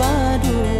ba đường.